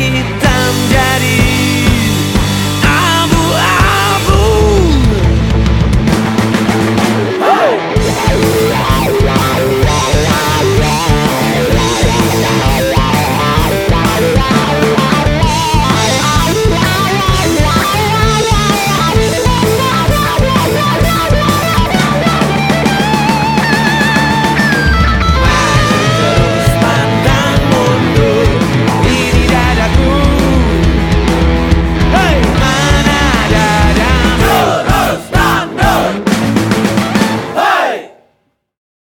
и